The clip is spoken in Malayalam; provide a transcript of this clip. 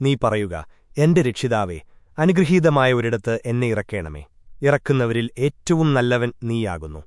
നീ പറയുക എന്റെ രക്ഷിതാവേ അനുഗ്രഹീതമായ ഒരിടത്ത് എന്നെ ഇറക്കേണമേ. ഇറക്കുന്നവരിൽ ഏറ്റവും നല്ലവൻ നീയാകുന്നു.